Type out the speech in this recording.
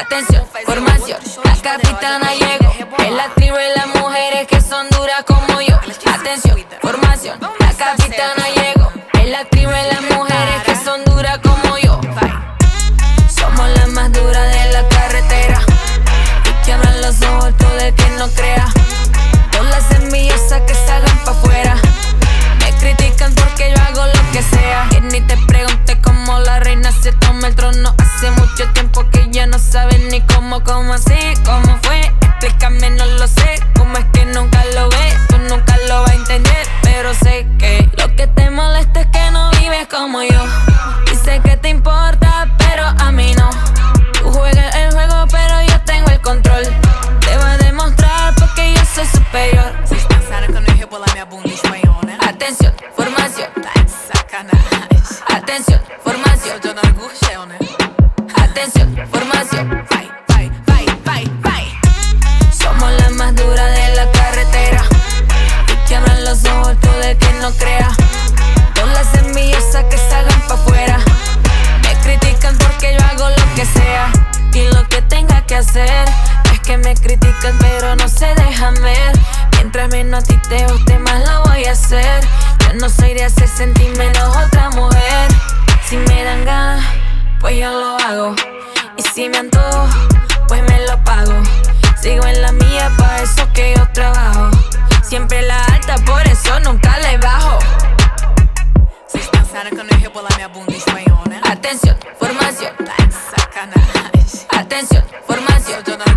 Atención, formación, la capitana llegó. Es la tribu y las mujeres que son duras como yo. Atención, formación, la capitana llegó. Es la tribu y las mujeres que son duras como yo. Somos las más duras de la carretera. Y que abran los ojos todo el que no crea. Todas las envidiosas que salgan pa' afuera. Me critican porque yo hago lo que sea. Y ni te pregunté cómo la reina se toma el trono. Hace mucho tiempo que saben ni cómo, cómo así, cómo fue. Explícame, no lo sé. Cómo es que nunca lo ves, tú nunca lo vas a entender. Pero sé que lo que te molesta es que no vives como yo. Y sé que te importa, pero a mí no. Tú juegas el juego, pero yo tengo el control. Te voy a demostrar porque yo soy superior. Né? Atención, formación. Atención, formación. Atención, formación. Vai, vai, vai, vai, vai. Somos las más duras de la carretera. Y que los ojos todo el que no crea. Todas las envidiosas que salgan pa' afuera. Me critican porque yo hago lo que sea. Y lo que tenga que hacer es que me critican, pero no se dejan ver. Mientras menos a te guste, más lo voy a hacer. Yo no soy de hacer sentir menos otra mujer. Si me dan ganas, pues yo lo Y si me antojo, pues me lo pago. Sigo en la mía, pa' eso que yo trabajo. Siempre la alta, por eso nunca le bajo. Né? Atención, formación. Atención, formación.